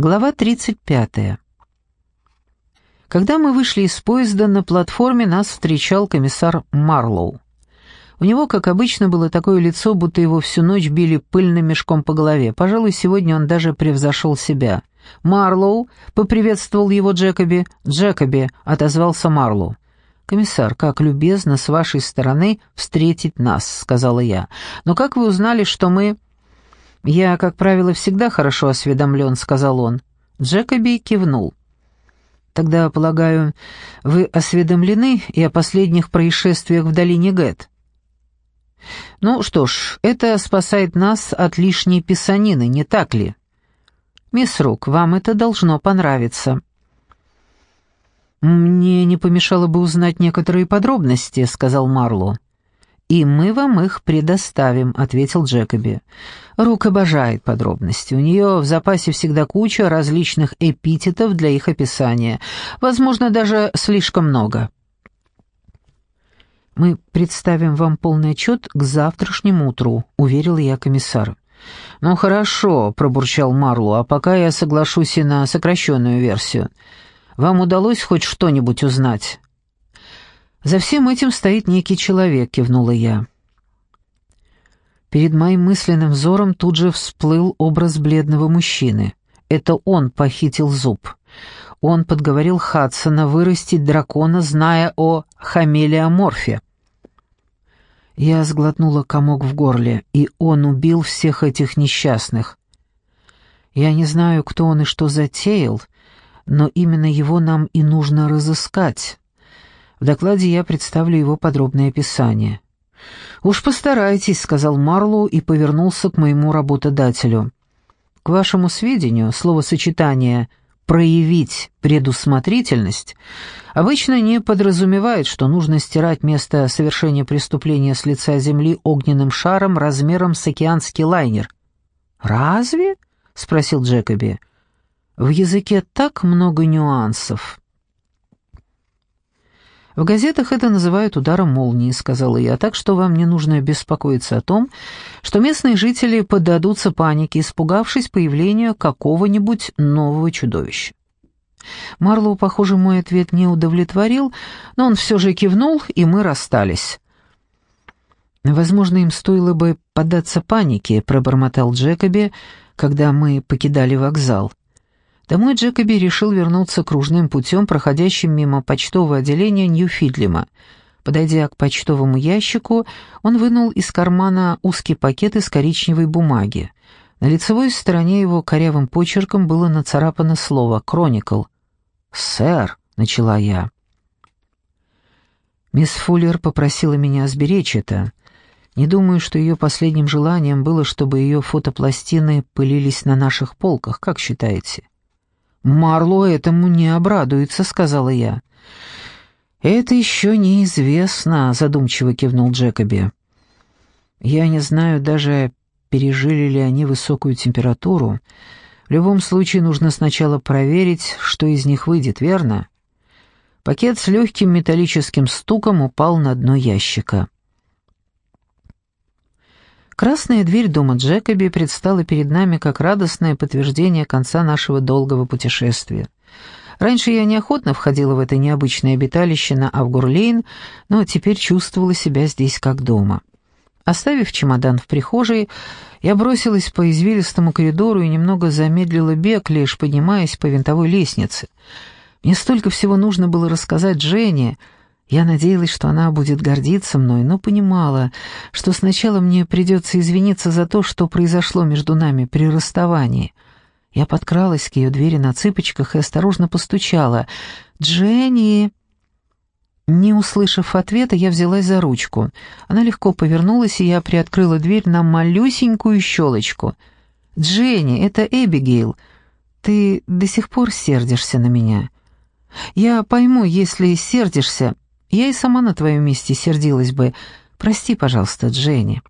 Глава 35. Когда мы вышли из поезда, на платформе нас встречал комиссар Марлоу. У него, как обычно, было такое лицо, будто его всю ночь били пыльным мешком по голове. Пожалуй, сегодня он даже превзошел себя. «Марлоу!» — поприветствовал его Джекоби. «Джекоби!» — отозвался Марлоу. «Комиссар, как любезно с вашей стороны встретить нас», — сказала я. «Но как вы узнали, что мы...» «Я, как правило, всегда хорошо осведомлен», — сказал он. Джекоби кивнул. «Тогда, полагаю, вы осведомлены и о последних происшествиях в долине Гэт?» «Ну что ж, это спасает нас от лишней писанины, не так ли?» «Мисс Рук, вам это должно понравиться». «Мне не помешало бы узнать некоторые подробности», — сказал Марло. «И мы вам их предоставим», — ответил Джекоби. Рук обожает подробности. У нее в запасе всегда куча различных эпитетов для их описания. Возможно, даже слишком много. «Мы представим вам полный отчет к завтрашнему утру», — уверил я комиссар. «Ну хорошо», — пробурчал Марлу, — «а пока я соглашусь и на сокращенную версию. Вам удалось хоть что-нибудь узнать?» «За всем этим стоит некий человек», — кивнула я. Перед моим мысленным взором тут же всплыл образ бледного мужчины. Это он похитил зуб. Он подговорил Хадсона вырастить дракона, зная о хамелеоморфе. Я сглотнула комок в горле, и он убил всех этих несчастных. Я не знаю, кто он и что затеял, но именно его нам и нужно разыскать. В докладе я представлю его подробное описание. «Уж постарайтесь», — сказал Марлоу и повернулся к моему работодателю. «К вашему сведению, словосочетание «проявить предусмотрительность» обычно не подразумевает, что нужно стирать место совершения преступления с лица земли огненным шаром размером с океанский лайнер». «Разве?» — спросил Джекоби. «В языке так много нюансов». «В газетах это называют ударом молнии», — сказала я, «так что вам не нужно беспокоиться о том, что местные жители поддадутся панике, испугавшись появления какого-нибудь нового чудовища». Марлоу, похоже, мой ответ не удовлетворил, но он все же кивнул, и мы расстались. «Возможно, им стоило бы поддаться панике», — пробормотал Джекоби, когда мы покидали вокзал. Домой Джекоби решил вернуться кружным путем, проходящим мимо почтового отделения Ньюфидлема. Подойдя к почтовому ящику, он вынул из кармана узкий пакет из коричневой бумаги. На лицевой стороне его корявым почерком было нацарапано слово «Кроникл». «Сэр», — начала я. Мисс Фуллер попросила меня сберечь это. Не думаю, что ее последним желанием было, чтобы ее фотопластины пылились на наших полках, как считаете? «Марло этому не обрадуется», — сказала я. «Это еще неизвестно», — задумчиво кивнул Джекоби. «Я не знаю даже, пережили ли они высокую температуру. В любом случае нужно сначала проверить, что из них выйдет, верно?» Пакет с легким металлическим стуком упал на дно ящика. Красная дверь дома Джекоби предстала перед нами как радостное подтверждение конца нашего долгого путешествия. Раньше я неохотно входила в это необычное обиталище на Авгурлейн, но теперь чувствовала себя здесь как дома. Оставив чемодан в прихожей, я бросилась по извилистому коридору и немного замедлила бег, лишь поднимаясь по винтовой лестнице. Мне столько всего нужно было рассказать Жене, я надеялась, что она будет гордиться мной, но понимала, что сначала мне придется извиниться за то, что произошло между нами при расставании. Я подкралась к ее двери на цыпочках и осторожно постучала. «Дженни!» Не услышав ответа, я взялась за ручку. Она легко повернулась, и я приоткрыла дверь на малюсенькую щелочку. «Дженни, это Эбигейл. Ты до сих пор сердишься на меня?» «Я пойму, если сердишься, я и сама на твоем месте сердилась бы. Прости, пожалуйста, Дженни».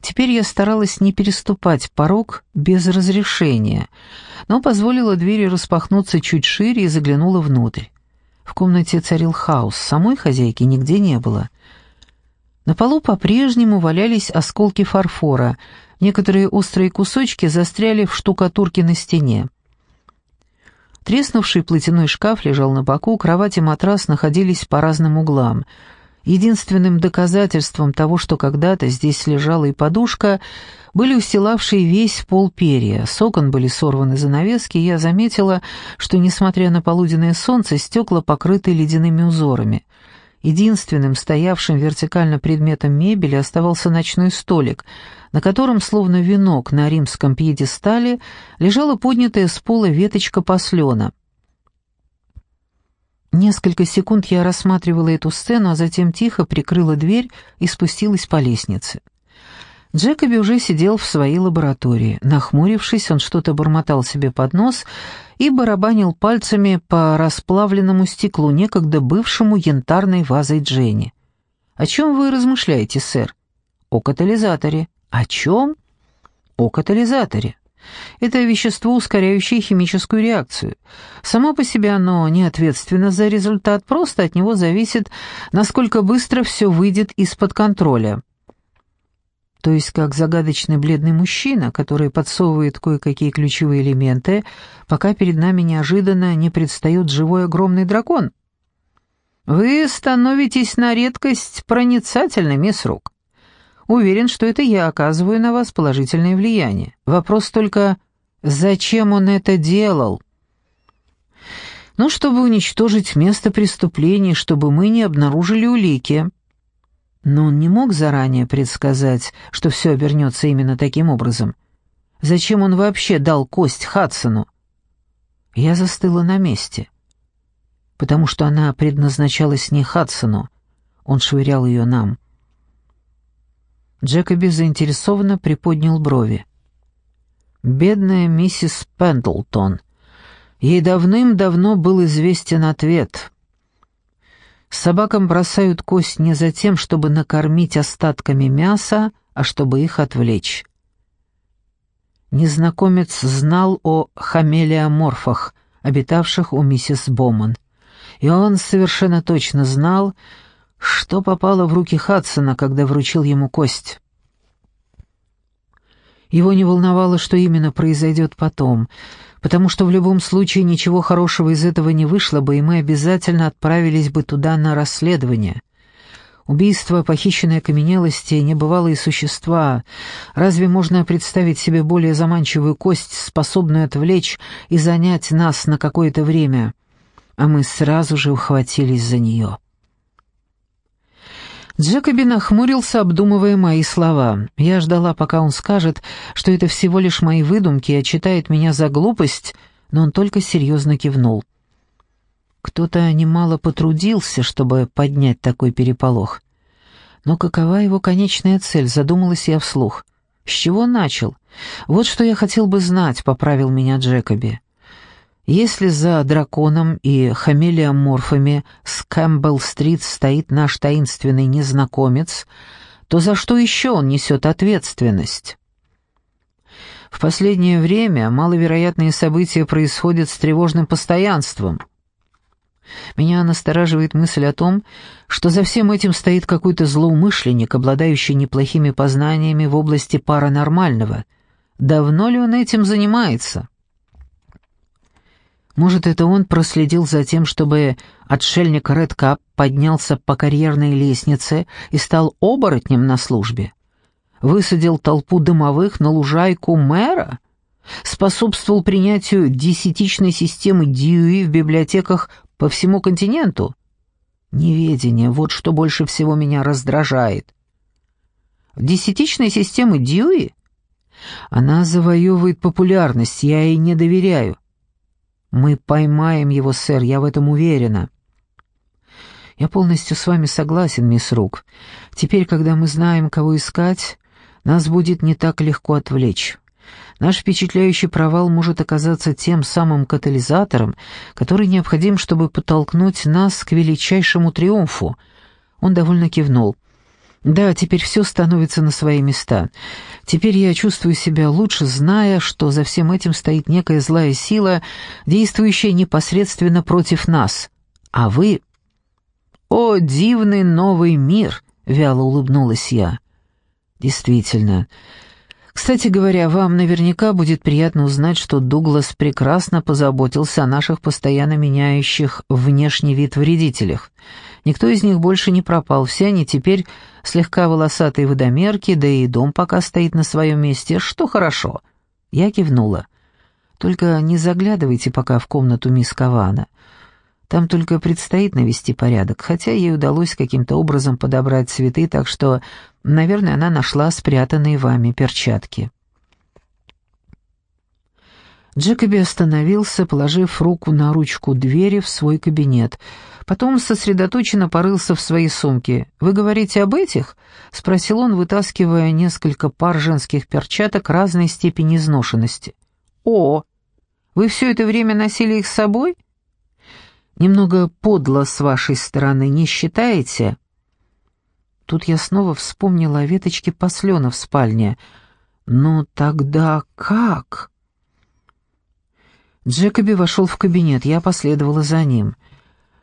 Теперь я старалась не переступать порог без разрешения, но позволила двери распахнуться чуть шире и заглянула внутрь. В комнате царил хаос, самой хозяйки нигде не было. На полу по-прежнему валялись осколки фарфора, некоторые острые кусочки застряли в штукатурке на стене. Треснувший платяной шкаф лежал на боку, кровать и матрас находились по разным углам. Единственным доказательством того, что когда-то здесь лежала и подушка, были устилавшие весь пол перья. С окон были сорваны занавески, и я заметила, что, несмотря на полуденное солнце, стекла покрыты ледяными узорами. Единственным стоявшим вертикально предметом мебели оставался ночной столик — на котором, словно венок на римском пьедестале, лежала поднятая с пола веточка послена. Несколько секунд я рассматривала эту сцену, а затем тихо прикрыла дверь и спустилась по лестнице. Джекоби уже сидел в своей лаборатории. Нахмурившись, он что-то бормотал себе под нос и барабанил пальцами по расплавленному стеклу, некогда бывшему янтарной вазой Дженни. «О чем вы размышляете, сэр?» «О катализаторе». О чем? О катализаторе. Это вещество, ускоряющее химическую реакцию. Само по себе оно не ответственно за результат, просто от него зависит, насколько быстро все выйдет из-под контроля. То есть как загадочный бледный мужчина, который подсовывает кое-какие ключевые элементы, пока перед нами неожиданно не предстает живой огромный дракон. Вы становитесь на редкость проницательными, с рук. Уверен, что это я оказываю на вас положительное влияние. Вопрос только, зачем он это делал? Ну, чтобы уничтожить место преступления, чтобы мы не обнаружили улики. Но он не мог заранее предсказать, что все обернется именно таким образом. Зачем он вообще дал кость Хадсону? Я застыла на месте, потому что она предназначалась не Хадсону, он швырял ее нам. Джекоби заинтересованно приподнял брови. «Бедная миссис Пендлтон. Ей давным-давно был известен ответ. Собакам бросают кость не за тем, чтобы накормить остатками мяса, а чтобы их отвлечь». Незнакомец знал о хамелеоморфах, обитавших у миссис Боман. И он совершенно точно знал, что попало в руки Хадсона, когда вручил ему кость? Его не волновало, что именно произойдет потом, потому что в любом случае ничего хорошего из этого не вышло бы, и мы обязательно отправились бы туда на расследование. Убийство, похищенные окаменелости, небывалые существа. Разве можно представить себе более заманчивую кость, способную отвлечь и занять нас на какое-то время? А мы сразу же ухватились за нее. Джекоби нахмурился, обдумывая мои слова. Я ждала, пока он скажет, что это всего лишь мои выдумки, а читает меня за глупость, но он только серьезно кивнул. Кто-то немало потрудился, чтобы поднять такой переполох. Но какова его конечная цель, задумалась я вслух. С чего начал? Вот что я хотел бы знать, поправил меня Джекоби. Если за драконом и хамелеоморфами с Кэмпбелл-стрит стоит наш таинственный незнакомец, то за что еще он несет ответственность? В последнее время маловероятные события происходят с тревожным постоянством. Меня настораживает мысль о том, что за всем этим стоит какой-то злоумышленник, обладающий неплохими познаниями в области паранормального. Давно ли он этим занимается? Может, это он проследил за тем, чтобы отшельник Редкап поднялся по карьерной лестнице и стал оборотнем на службе? Высадил толпу дымовых на лужайку мэра? Способствовал принятию десятичной системы Дьюи в библиотеках по всему континенту? Неведение — вот что больше всего меня раздражает. Десятичной системы Дьюи? Она завоевывает популярность, я ей не доверяю. «Мы поймаем его, сэр, я в этом уверена». «Я полностью с вами согласен, мисс Рук. Теперь, когда мы знаем, кого искать, нас будет не так легко отвлечь. Наш впечатляющий провал может оказаться тем самым катализатором, который необходим, чтобы подтолкнуть нас к величайшему триумфу». Он довольно кивнул. Да, теперь все становится на свои места. Теперь я чувствую себя лучше, зная, что за всем этим стоит некая злая сила, действующая непосредственно против нас. А вы... О, дивный новый мир! — вяло улыбнулась я. «Действительно. Кстати говоря, вам наверняка будет приятно узнать, что Дуглас прекрасно позаботился о наших постоянно меняющих внешний вид вредителях. Никто из них больше не пропал, все они теперь слегка волосатые водомерки, да и дом пока стоит на своем месте, что хорошо». Я кивнула. «Только не заглядывайте пока в комнату мисс Кавана. Там только предстоит навести порядок, хотя ей удалось каким-то образом подобрать цветы, так что, наверное, она нашла спрятанные вами перчатки». Джекоби остановился, положив руку на ручку двери в свой кабинет. Потом сосредоточенно порылся в своей сумке. «Вы говорите об этих?» — спросил он, вытаскивая несколько пар женских перчаток разной степени изношенности. «О, вы все это время носили их с собой?» Немного подло с вашей стороны, не считаете?» Тут я снова вспомнила о веточке послена в спальне. «Ну тогда как?» Джекоби вошел в кабинет, я последовала за ним.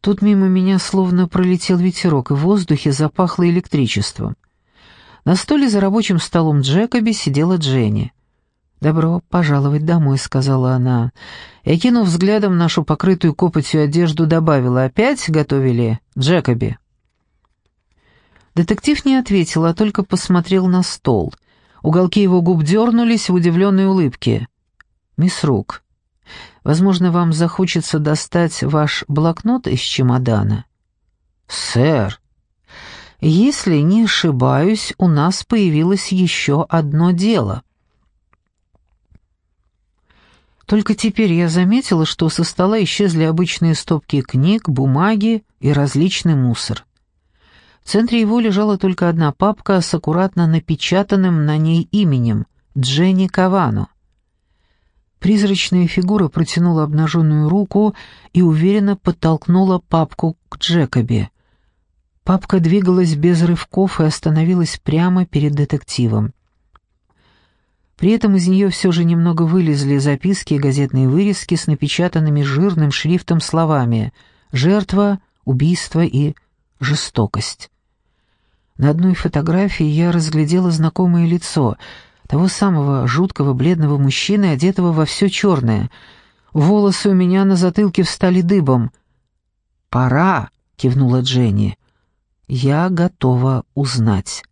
Тут мимо меня словно пролетел ветерок, и в воздухе запахло электричеством. На столе за рабочим столом Джекоби сидела Дженни. «Добро пожаловать домой», — сказала она. И, окинув взглядом нашу покрытую копотью одежду, добавила, «Опять готовили Джекоби?» Детектив не ответил, а только посмотрел на стол. Уголки его губ дернулись в удивленной улыбке. «Мисс Рук, возможно, вам захочется достать ваш блокнот из чемодана?» «Сэр, если не ошибаюсь, у нас появилось еще одно дело». Только теперь я заметила, что со стола исчезли обычные стопки книг, бумаги и различный мусор. В центре его лежала только одна папка с аккуратно напечатанным на ней именем Дженни Кавану. Призрачная фигура протянула обнаженную руку и уверенно подтолкнула папку к Джекобе. Папка двигалась без рывков и остановилась прямо перед детективом. При этом из нее все же немного вылезли записки и газетные вырезки с напечатанными жирным шрифтом словами «жертва», «убийство» и «жестокость». На одной фотографии я разглядела знакомое лицо, того самого жуткого бледного мужчины, одетого во все черное. Волосы у меня на затылке встали дыбом. «Пора», — кивнула Дженни. «Я готова узнать».